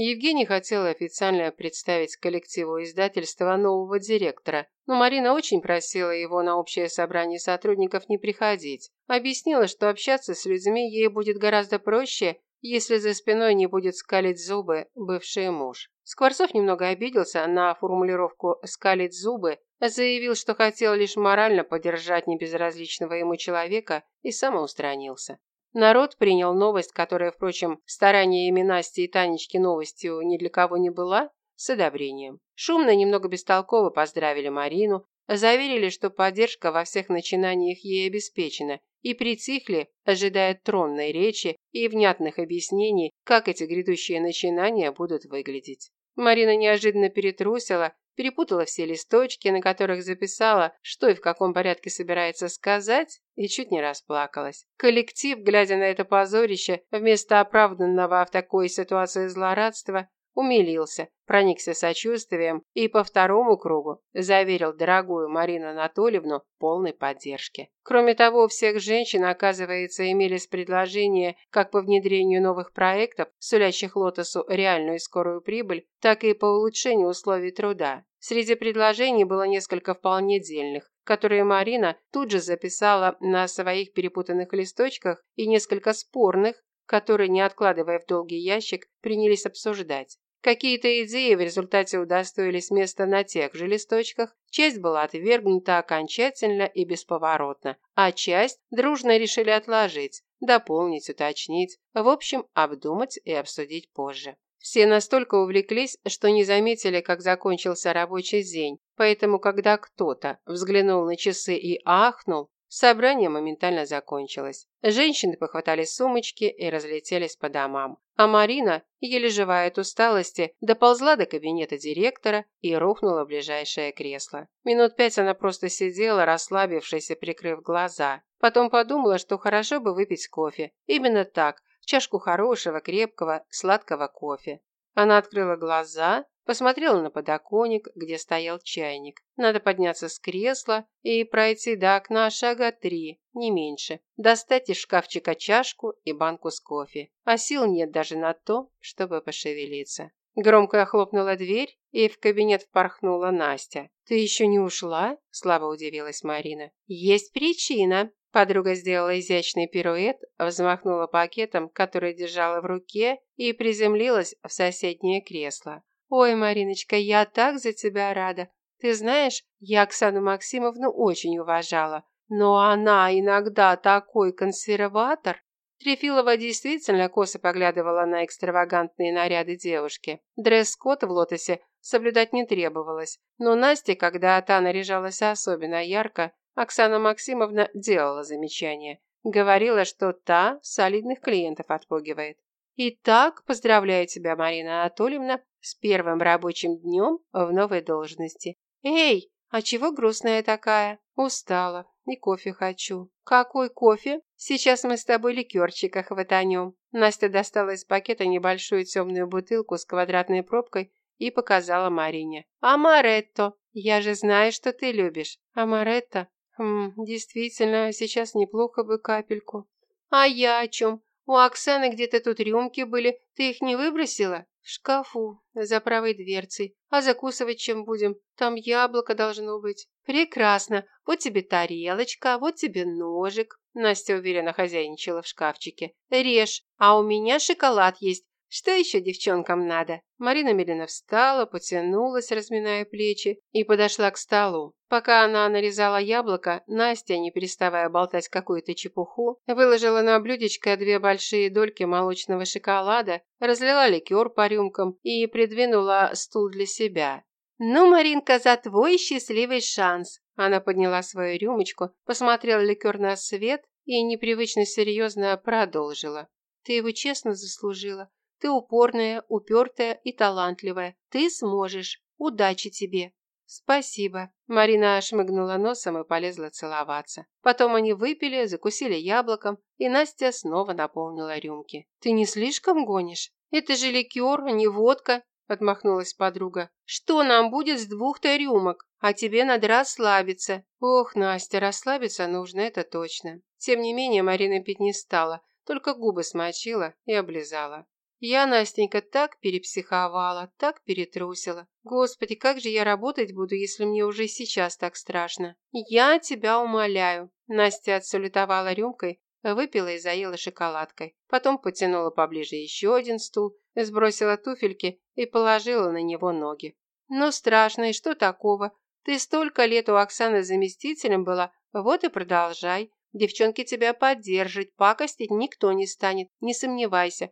Евгений хотел официально представить коллективу издательства нового директора, но Марина очень просила его на общее собрание сотрудников не приходить. Объяснила, что общаться с людьми ей будет гораздо проще, если за спиной не будет скалить зубы бывший муж. Скворцов немного обиделся на формулировку «скалить зубы», заявил, что хотел лишь морально поддержать небезразличного ему человека и самоустранился. Народ принял новость, которая, впрочем, стараниями Насти и Танечки новостью ни для кого не была, с одобрением. Шумно, немного бестолково поздравили Марину, заверили, что поддержка во всех начинаниях ей обеспечена, и притихли, ожидая тронной речи и внятных объяснений, как эти грядущие начинания будут выглядеть. Марина неожиданно перетрусила, перепутала все листочки, на которых записала, что и в каком порядке собирается сказать, и чуть не расплакалась. Коллектив, глядя на это позорище, вместо оправданного в такой ситуации злорадства, умилился, проникся сочувствием и по второму кругу заверил дорогую Марину Анатольевну полной поддержки. Кроме того, у всех женщин, оказывается, имелись предложения как по внедрению новых проектов, сулящих Лотосу реальную и скорую прибыль, так и по улучшению условий труда. Среди предложений было несколько вполне дельных, которые Марина тут же записала на своих перепутанных листочках, и несколько спорных, которые, не откладывая в долгий ящик, принялись обсуждать. Какие-то идеи в результате удостоились места на тех же листочках, часть была отвергнута окончательно и бесповоротно, а часть дружно решили отложить, дополнить, уточнить, в общем, обдумать и обсудить позже. Все настолько увлеклись, что не заметили, как закончился рабочий день, поэтому когда кто-то взглянул на часы и ахнул, Собрание моментально закончилось. Женщины похватали сумочки и разлетелись по домам. А Марина, еле живая от усталости, доползла до кабинета директора и рухнула в ближайшее кресло. Минут пять она просто сидела, расслабившись и прикрыв глаза. Потом подумала, что хорошо бы выпить кофе. Именно так, чашку хорошего, крепкого, сладкого кофе. Она открыла глаза Посмотрела на подоконник, где стоял чайник. Надо подняться с кресла и пройти до окна шага три, не меньше. Достать из шкафчика чашку и банку с кофе. А сил нет даже на то, чтобы пошевелиться. Громко охлопнула дверь, и в кабинет впорхнула Настя. «Ты еще не ушла?» – слабо удивилась Марина. «Есть причина». Подруга сделала изящный пируэт, взмахнула пакетом, который держала в руке, и приземлилась в соседнее кресло. «Ой, Мариночка, я так за тебя рада. Ты знаешь, я Оксану Максимовну очень уважала, но она иногда такой консерватор». Трефилова действительно косо поглядывала на экстравагантные наряды девушки. Дресс-код в лотосе соблюдать не требовалось, но Насте, когда та наряжалась особенно ярко, Оксана Максимовна делала замечание. Говорила, что та солидных клиентов отпугивает. Итак, поздравляю тебя, Марина Анатольевна, с первым рабочим днем в новой должности. Эй, а чего грустная такая? Устала и кофе хочу. Какой кофе? Сейчас мы с тобой ликерчика хватанем. Настя достала из пакета небольшую темную бутылку с квадратной пробкой и показала Марине. «Амаретто! Я же знаю, что ты любишь. Амаретто? Хм, действительно, сейчас неплохо бы капельку. А я о чем? У Оксаны где-то тут рюмки были. Ты их не выбросила? В шкафу, за правой дверцей. А закусывать чем будем? Там яблоко должно быть. Прекрасно. Вот тебе тарелочка, вот тебе ножик. Настя уверенно хозяйничала в шкафчике. Режь. А у меня шоколад есть. Что еще девчонкам надо? Марина медленно встала, потянулась, разминая плечи, и подошла к столу. Пока она нарезала яблоко, Настя, не переставая болтать какую-то чепуху, выложила на блюдечко две большие дольки молочного шоколада, разлила ликер по рюмкам и придвинула стул для себя. «Ну, Маринка, за твой счастливый шанс!» Она подняла свою рюмочку, посмотрела ликер на свет и непривычно серьезно продолжила. «Ты его честно заслужила. Ты упорная, упертая и талантливая. Ты сможешь. Удачи тебе!» «Спасибо». Марина шмыгнула носом и полезла целоваться. Потом они выпили, закусили яблоком, и Настя снова наполнила рюмки. «Ты не слишком гонишь? Это же ликер, а не водка», – отмахнулась подруга. «Что нам будет с двух-то рюмок? А тебе надо расслабиться». «Ох, Настя, расслабиться нужно, это точно». Тем не менее, Марина пить не стала, только губы смочила и облизала. Я, Настенька, так перепсиховала, так перетрусила. Господи, как же я работать буду, если мне уже сейчас так страшно? Я тебя умоляю. Настя отсалютовала рюмкой, выпила и заела шоколадкой. Потом потянула поближе еще один стул, сбросила туфельки и положила на него ноги. Ну, страшно, и что такого? Ты столько лет у Оксаны заместителем была, вот и продолжай. Девчонки тебя поддержат, пакостить никто не станет, не сомневайся.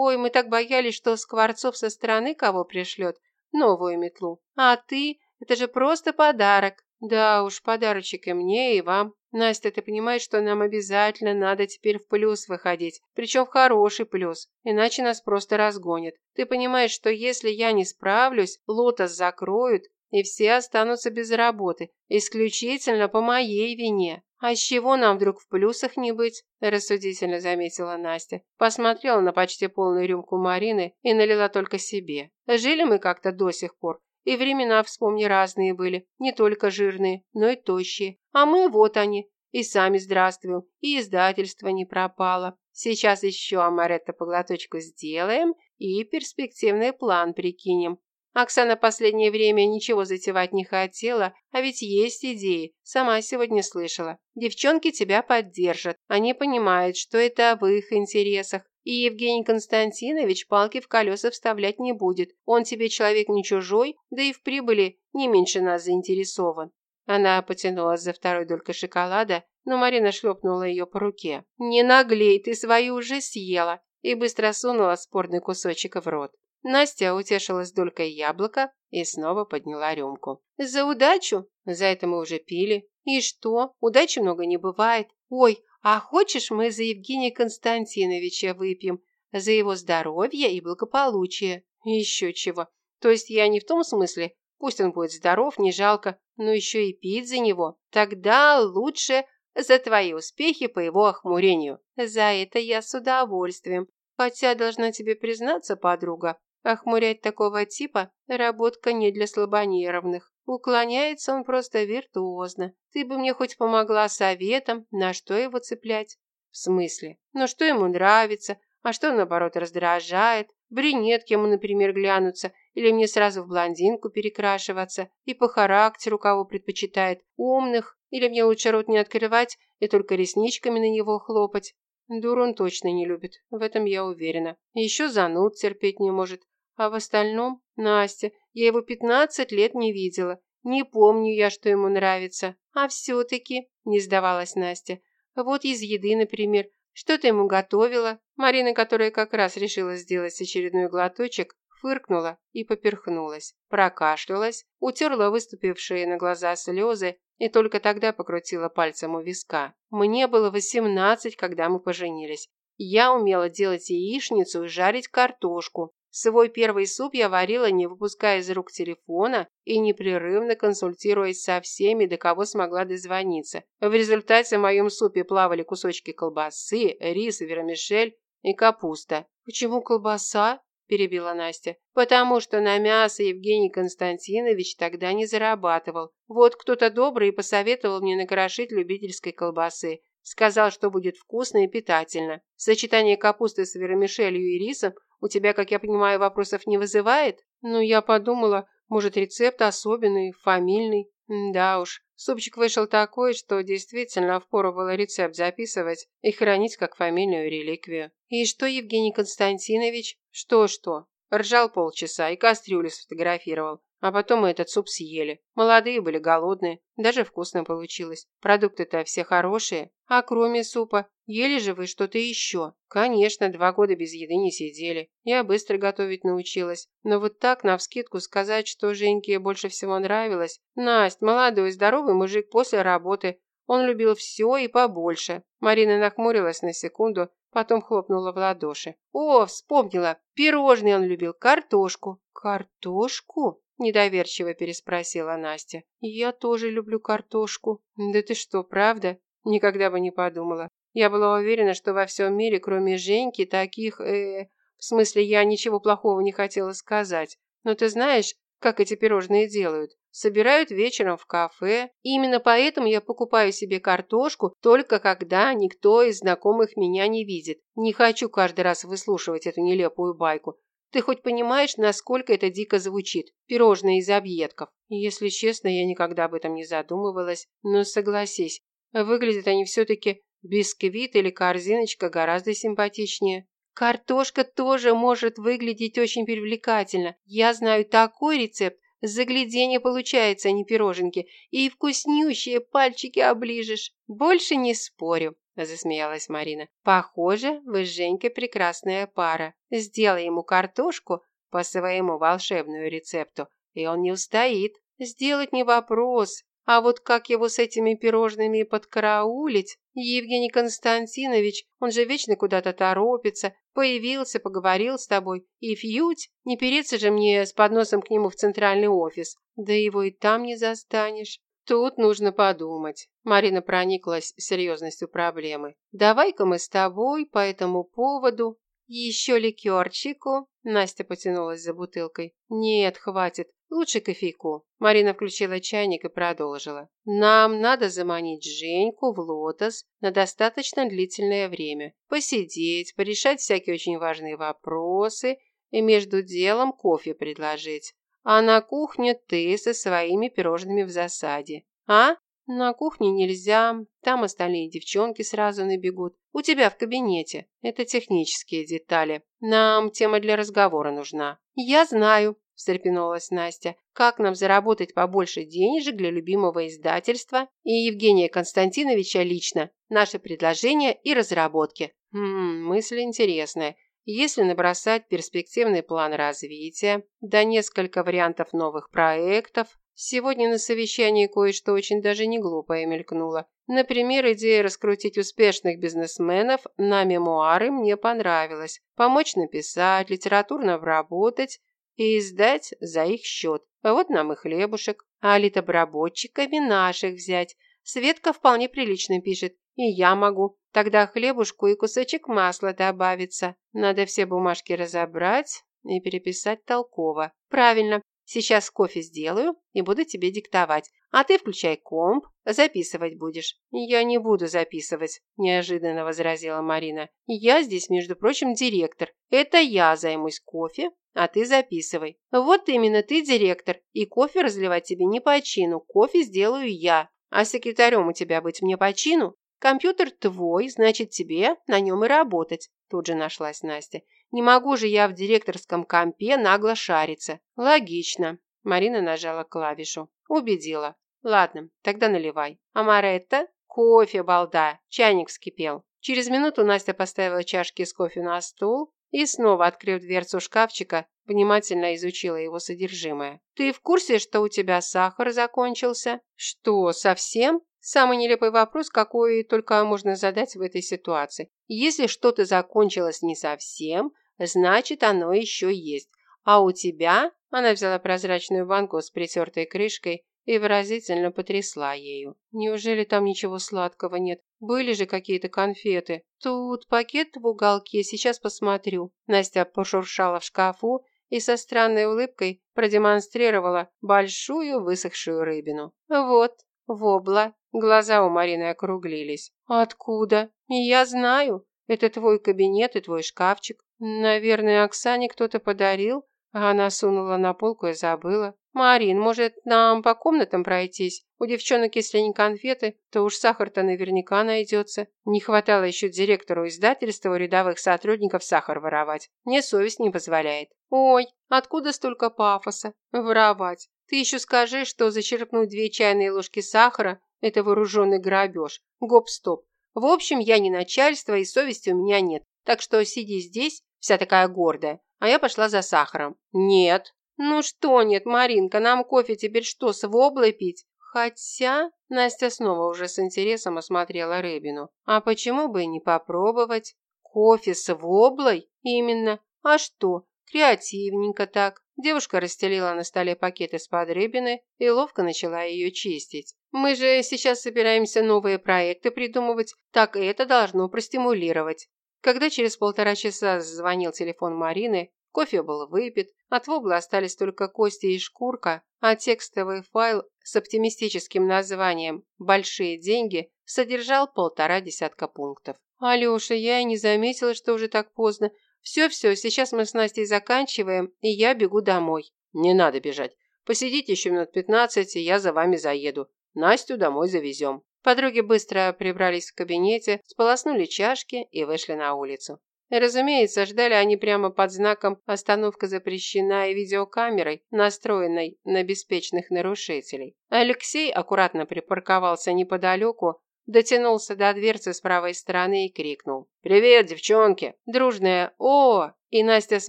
Ой, мы так боялись, что Скворцов со стороны кого пришлет, новую метлу. А ты? Это же просто подарок. Да уж, подарочек и мне, и вам. Настя, ты понимаешь, что нам обязательно надо теперь в плюс выходить, причем в хороший плюс, иначе нас просто разгонят. Ты понимаешь, что если я не справлюсь, лотос закроют, и все останутся без работы, исключительно по моей вине. А с чего нам вдруг в плюсах не быть? рассудительно заметила Настя. Посмотрела на почти полную рюмку Марины и налила только себе. Жили мы как-то до сих пор, и времена, вспомни, разные были, не только жирные, но и тощие. А мы вот они, и сами здравствуем, и издательство не пропало. Сейчас еще амаретто по глоточку сделаем и перспективный план прикинем. Оксана последнее время ничего затевать не хотела, а ведь есть идеи, сама сегодня слышала. Девчонки тебя поддержат, они понимают, что это в их интересах. И Евгений Константинович палки в колеса вставлять не будет. Он тебе человек не чужой, да и в прибыли не меньше нас заинтересован. Она потянулась за второй долькой шоколада, но Марина шлепнула ее по руке. «Не наглей, ты свою уже съела!» и быстро сунула спорный кусочек в рот. Настя утешилась долькой яблока и снова подняла рюмку. «За удачу? За это мы уже пили. И что? Удачи много не бывает. Ой, а хочешь, мы за Евгения Константиновича выпьем? За его здоровье и благополучие. Еще чего. То есть я не в том смысле, пусть он будет здоров, не жалко, но еще и пить за него. Тогда лучше за твои успехи по его охмурению. За это я с удовольствием. Хотя, должна тебе признаться, подруга, Охмурять такого типа – работка не для слабонервных. Уклоняется он просто виртуозно. Ты бы мне хоть помогла советом, на что его цеплять. В смысле? Ну что ему нравится, а что наоборот раздражает? Брюнетки ему, например, глянутся, или мне сразу в блондинку перекрашиваться, и по характеру кого предпочитает, умных, или мне лучше рот не открывать и только ресничками на него хлопать. Дур он точно не любит, в этом я уверена. Еще зануд терпеть не может. А в остальном, Настя, я его пятнадцать лет не видела. Не помню я, что ему нравится. А все-таки, не сдавалась Настя. Вот из еды, например. Что ты ему готовила? Марина, которая как раз решила сделать очередной глоточек, фыркнула и поперхнулась, прокашлялась, утерла выступившие на глаза слезы и только тогда покрутила пальцем у виска. Мне было восемнадцать, когда мы поженились. Я умела делать яичницу и жарить картошку. Свой первый суп я варила, не выпуская из рук телефона и непрерывно консультируясь со всеми, до кого смогла дозвониться. В результате в моем супе плавали кусочки колбасы, рис, вермишель и капуста. «Почему колбаса?» Перебила Настя. «Потому что на мясо Евгений Константинович тогда не зарабатывал. Вот кто-то добрый посоветовал мне накрошить любительской колбасы. Сказал, что будет вкусно и питательно. Сочетание капусты с вермишелью и рисом у тебя, как я понимаю, вопросов не вызывает? Ну, я подумала, может, рецепт особенный, фамильный. Да уж, супчик вышел такой, что действительно впору было рецепт записывать и хранить как фамильную реликвию. И что, Евгений Константинович? Что-что? Ржал полчаса и кастрюлю сфотографировал. А потом мы этот суп съели. Молодые были, голодные. Даже вкусно получилось. Продукты-то все хорошие. А кроме супа, ели же вы что-то еще? Конечно, два года без еды не сидели. Я быстро готовить научилась. Но вот так, навскидку, сказать, что Женьке больше всего нравилось. Насть, молодой, здоровый мужик после работы. Он любил все и побольше. Марина нахмурилась на секунду, потом хлопнула в ладоши. О, вспомнила. Пирожные он любил, картошку. Картошку? Недоверчиво переспросила Настя. Я тоже люблю картошку. Да ты что, правда? Никогда бы не подумала. Я была уверена, что во всем мире, кроме Женьки, таких... Э, в смысле, я ничего плохого не хотела сказать. Но ты знаешь, как эти пирожные делают? собирают вечером в кафе. И именно поэтому я покупаю себе картошку только когда никто из знакомых меня не видит. Не хочу каждый раз выслушивать эту нелепую байку. Ты хоть понимаешь, насколько это дико звучит? Пирожные из объедков. Если честно, я никогда об этом не задумывалась. Но согласись, выглядят они все-таки бисквит или корзиночка гораздо симпатичнее. Картошка тоже может выглядеть очень привлекательно. Я знаю такой рецепт. Загляденье получается, а не пироженки. И вкуснющие пальчики оближешь. Больше не спорю засмеялась Марина. Похоже, вы с Женькой прекрасная пара. Сделай ему картошку по своему волшебному рецепту, и он не устоит. Сделать не вопрос, а вот как его с этими пирожными подкараулить? Евгений Константинович, он же вечно куда-то торопится, появился, поговорил с тобой, и фьють, не переться же мне с подносом к нему в центральный офис. Да его и там не застанешь. Тут нужно подумать. Марина прониклась серьезностью проблемы. Давай-ка мы с тобой по этому поводу еще ликерчику. Настя потянулась за бутылкой. Нет, хватит. Лучше кофейку. Марина включила чайник и продолжила. Нам надо заманить Женьку в лотос на достаточно длительное время. Посидеть, порешать всякие очень важные вопросы и между делом кофе предложить. А на кухне ты со своими пирожными в засаде. А? На кухне нельзя, там остальные девчонки сразу набегут. У тебя в кабинете. Это технические детали. Нам тема для разговора нужна. Я знаю, встрепенулась Настя. Как нам заработать побольше денежек для любимого издательства и Евгения Константиновича лично? Наши предложения и разработки. Хм, мысль интересная. Если набросать перспективный план развития, да несколько вариантов новых проектов, сегодня на совещании кое-что очень даже не глупое мелькнуло. Например, идея раскрутить успешных бизнесменов на мемуары мне понравилась. Помочь написать, литературно обработать и издать за их счет. Вот нам и хлебушек. А литобработчиками наших взять. Светка вполне прилично пишет. И я могу. Тогда хлебушку и кусочек масла добавится. Надо все бумажки разобрать и переписать толково. Правильно. Сейчас кофе сделаю и буду тебе диктовать. А ты включай комп, записывать будешь. Я не буду записывать, неожиданно возразила Марина. Я здесь, между прочим, директор. Это я займусь кофе, а ты записывай. Вот именно ты директор, и кофе разливать тебе не по чину. Кофе сделаю я. А секретарем у тебя быть мне по чину? Компьютер твой, значит, тебе на нем и работать. Тут же нашлась Настя. Не могу же я в директорском компе нагло шариться. Логично. Марина нажала клавишу. Убедила. Ладно, тогда наливай. Амаретта? Кофе, балда. Чайник вскипел. Через минуту Настя поставила чашки с кофе на стол и, снова открыв дверцу шкафчика, внимательно изучила его содержимое. «Ты в курсе, что у тебя сахар закончился?» «Что, совсем?» Самый нелепый вопрос, какой только можно задать в этой ситуации. Если что-то закончилось не совсем, значит оно еще есть. А у тебя, она взяла прозрачную банку с притертой крышкой и выразительно потрясла ею. Неужели там ничего сладкого нет? Были же какие-то конфеты. Тут пакет в уголке, сейчас посмотрю. Настя пошуршала в шкафу и со странной улыбкой продемонстрировала большую высохшую рыбину. Вот, вобла. Глаза у Марины округлились. «Откуда? Я знаю. Это твой кабинет и твой шкафчик. Наверное, Оксане кто-то подарил, а она сунула на полку и забыла. Марин, может, нам по комнатам пройтись? У девчонок, если не конфеты, то уж сахар-то наверняка найдется. Не хватало еще директору издательства у рядовых сотрудников сахар воровать. Мне совесть не позволяет. Ой, откуда столько пафоса? Воровать. Ты еще скажи, что зачерпнуть две чайные ложки сахара это вооруженный грабеж. Гоп-стоп. В общем, я не начальство и совести у меня нет. Так что сиди здесь, вся такая гордая. А я пошла за сахаром. Нет. Ну что нет, Маринка, нам кофе теперь что, с воблой пить? Хотя... Настя снова уже с интересом осмотрела рыбину. А почему бы и не попробовать? Кофе с воблой? Именно. А что? Креативненько так. Девушка расстелила на столе пакет из-под рыбины и ловко начала ее чистить. Мы же сейчас собираемся новые проекты придумывать, так и это должно простимулировать. Когда через полтора часа звонил телефон Марины, кофе был выпит, от вобла остались только кости и шкурка, а текстовый файл с оптимистическим названием «Большие деньги» содержал полтора десятка пунктов. «Алеша, я и не заметила, что уже так поздно. Все-все, сейчас мы с Настей заканчиваем, и я бегу домой». «Не надо бежать. Посидите еще минут пятнадцать, и я за вами заеду. Настю домой завезем». Подруги быстро прибрались в кабинете, сполоснули чашки и вышли на улицу. Разумеется, ждали они прямо под знаком «Остановка запрещена» и видеокамерой, настроенной на беспечных нарушителей. Алексей аккуратно припарковался неподалеку, дотянулся до дверцы с правой стороны и крикнул. «Привет, девчонки!» Дружная «О!» и Настя с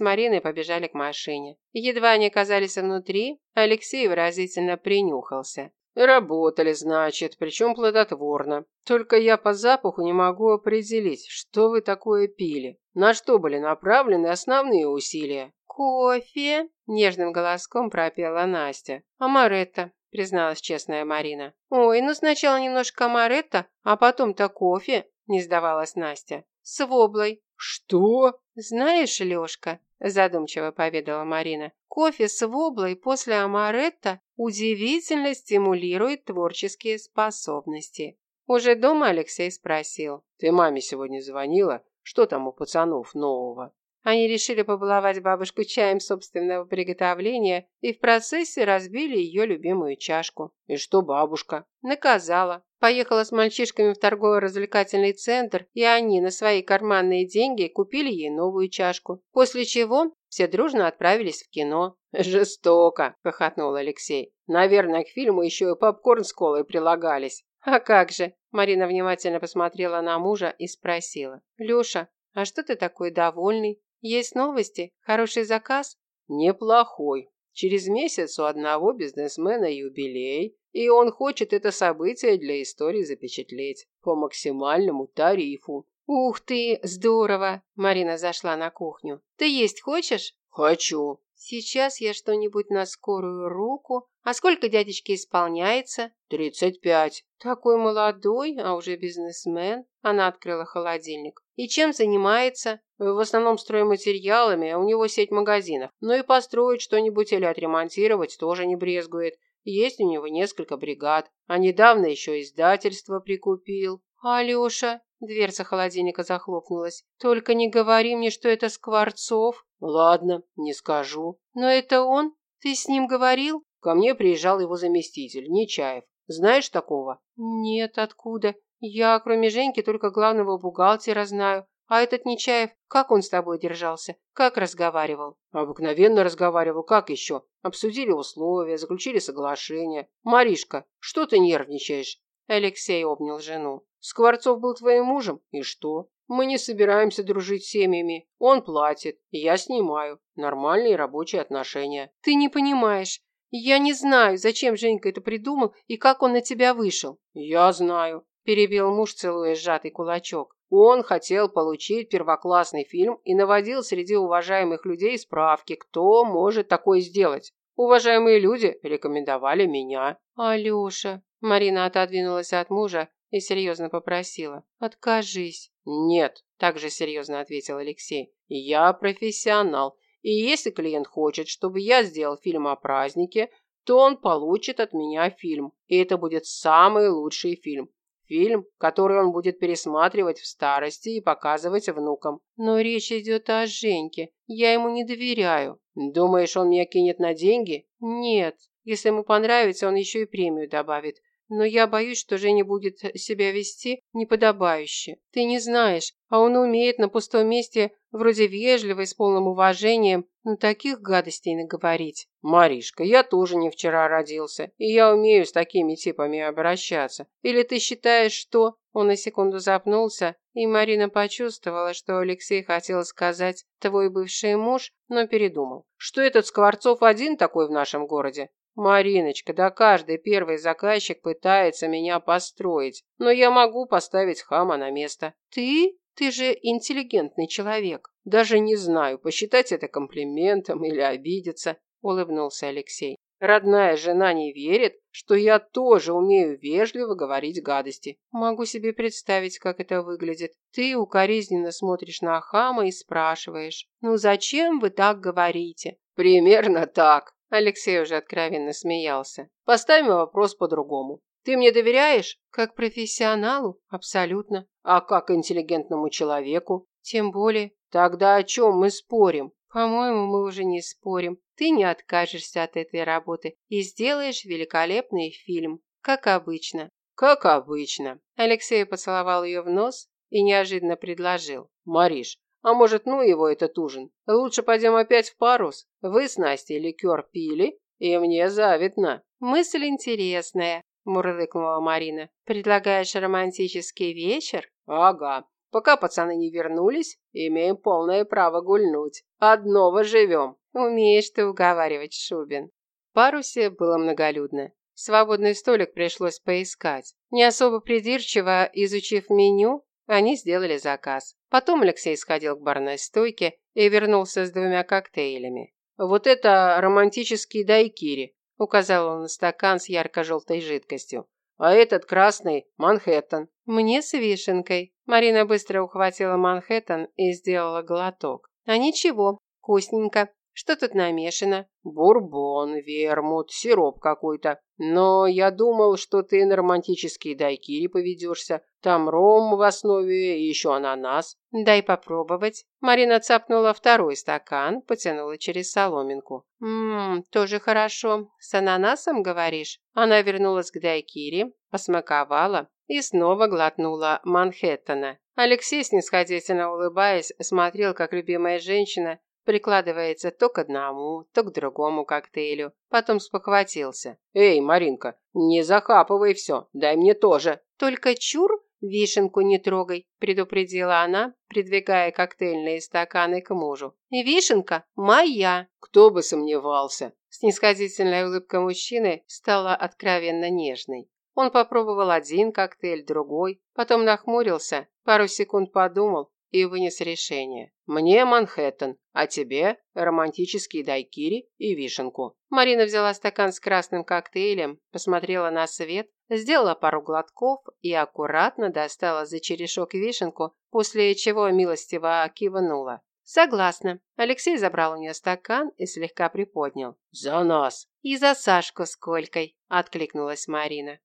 Мариной побежали к машине. Едва они оказались внутри, Алексей выразительно принюхался. Работали, значит, причем плодотворно. Только я по запаху не могу определить, что вы такое пили. На что были направлены основные усилия? Кофе, нежным голоском пропела Настя. Амаретто, призналась честная Марина. Ой, ну сначала немножко амаретто, а потом-то кофе, не сдавалась Настя. С воблой. Что? Знаешь, Лёшка, задумчиво поведала Марина. Кофе с воблой после амаретто удивительно стимулирует творческие способности. Уже дома Алексей спросил. «Ты маме сегодня звонила? Что там у пацанов нового?» Они решили побаловать бабушку чаем собственного приготовления и в процессе разбили ее любимую чашку. И что бабушка? Наказала. Поехала с мальчишками в торгово-развлекательный центр, и они на свои карманные деньги купили ей новую чашку. После чего все дружно отправились в кино. «Жестоко!» – хохотнул Алексей. «Наверное, к фильму еще и попкорн с колой прилагались». «А как же?» – Марина внимательно посмотрела на мужа и спросила. «Леша, а что ты такой довольный? Есть новости? Хороший заказ?» «Неплохой. Через месяц у одного бизнесмена юбилей, и он хочет это событие для истории запечатлеть по максимальному тарифу. Ух ты, здорово! Марина зашла на кухню. Ты есть хочешь? Хочу. Сейчас я что-нибудь на скорую руку. А сколько дядечке исполняется? Тридцать пять. Такой молодой, а уже бизнесмен. Она открыла холодильник. И чем занимается? В основном стройматериалами, а у него сеть магазинов. Но и построить что-нибудь или отремонтировать тоже не брезгует. Есть у него несколько бригад. А недавно еще издательство прикупил. Алеша, дверца холодильника захлопнулась. Только не говори мне, что это Скворцов. Ладно, не скажу. Но это он? Ты с ним говорил? Ко мне приезжал его заместитель, Нечаев. Знаешь такого? Нет, откуда? Я, кроме Женьки, только главного бухгалтера знаю. А этот Нечаев, как он с тобой держался? Как разговаривал? Обыкновенно разговаривал, как еще? Обсудили условия, заключили соглашение. Маришка, что ты нервничаешь? Алексей обнял жену. Скворцов был твоим мужем? И что? Мы не собираемся дружить семьями. Он платит, я снимаю. Нормальные рабочие отношения. Ты не понимаешь. Я не знаю, зачем Женька это придумал и как он на тебя вышел. Я знаю, перебил муж, целуя сжатый кулачок. Он хотел получить первоклассный фильм и наводил среди уважаемых людей справки, кто может такое сделать. Уважаемые люди рекомендовали меня. Алёша, Марина отодвинулась от мужа и серьезно попросила. «Откажись». «Нет», – также серьезно ответил Алексей. «Я профессионал, и если клиент хочет, чтобы я сделал фильм о празднике, то он получит от меня фильм, и это будет самый лучший фильм. Фильм, который он будет пересматривать в старости и показывать внукам. Но речь идет о Женьке. Я ему не доверяю. Думаешь, он меня кинет на деньги? Нет. Если ему понравится, он еще и премию добавит. Но я боюсь, что Женя будет себя вести неподобающе. Ты не знаешь, а он умеет на пустом месте вроде вежливо и с полным уважением, но таких гадостей наговорить. Маришка, я тоже не вчера родился, и я умею с такими типами обращаться. Или ты считаешь, что... Он на секунду запнулся, и Марина почувствовала, что Алексей хотел сказать «твой бывший муж», но передумал. Что этот Скворцов один такой в нашем городе? «Мариночка, да каждый первый заказчик пытается меня построить, но я могу поставить хама на место». «Ты? Ты же интеллигентный человек». «Даже не знаю, посчитать это комплиментом или обидеться», – улыбнулся Алексей. Родная жена не верит, что я тоже умею вежливо говорить гадости. Могу себе представить, как это выглядит. Ты укоризненно смотришь на хама и спрашиваешь, ну зачем вы так говорите? Примерно так. Алексей уже откровенно смеялся. Поставим вопрос по-другому. Ты мне доверяешь? Как профессионалу? Абсолютно. А как интеллигентному человеку? Тем более. Тогда о чем мы спорим? По-моему, мы уже не спорим. Ты не откажешься от этой работы и сделаешь великолепный фильм, как обычно. Как обычно. Алексей поцеловал ее в нос и неожиданно предложил. Мариш, а может, ну его этот ужин? Лучше пойдем опять в парус. Вы с Настей ликер пили, и мне завидно. Мысль интересная, мурлыкнула Марина. Предлагаешь романтический вечер? Ага. Пока пацаны не вернулись, имеем полное право гульнуть. Одного живем. Умеешь ты уговаривать, Шубин. В парусе было многолюдно. Свободный столик пришлось поискать. Не особо придирчиво изучив меню, они сделали заказ. Потом Алексей сходил к барной стойке и вернулся с двумя коктейлями. «Вот это романтический дайкири», – указал он на стакан с ярко-желтой жидкостью. «А этот красный – Манхэттен». «Мне с вишенкой». Марина быстро ухватила Манхэттен и сделала глоток. «А ничего, вкусненько. Что тут намешано?» «Бурбон, вермут, сироп какой-то. Но я думал, что ты на романтические дайкири поведешься. Там ром в основе и еще ананас». «Дай попробовать». Марина цапнула второй стакан, потянула через соломинку. «Ммм, тоже хорошо. С ананасом, говоришь?» Она вернулась к дайкири, посмаковала и снова глотнула Манхэттена. Алексей, снисходительно улыбаясь, смотрел, как любимая женщина Прикладывается то к одному, то к другому коктейлю. Потом спохватился. «Эй, Маринка, не захапывай все, дай мне тоже». «Только чур, вишенку не трогай», предупредила она, придвигая коктейльные стаканы к мужу. «Вишенка моя». «Кто бы сомневался». Снисходительная улыбка мужчины стала откровенно нежной. Он попробовал один коктейль, другой, потом нахмурился, пару секунд подумал и вынес решение. «Мне Манхэттен, а тебе романтический дайкири и вишенку». Марина взяла стакан с красным коктейлем, посмотрела на свет, сделала пару глотков и аккуратно достала за черешок вишенку, после чего милостиво кивнула. «Согласна». Алексей забрал у нее стакан и слегка приподнял. «За нас!» «И за Сашку с Колькой», – откликнулась Марина.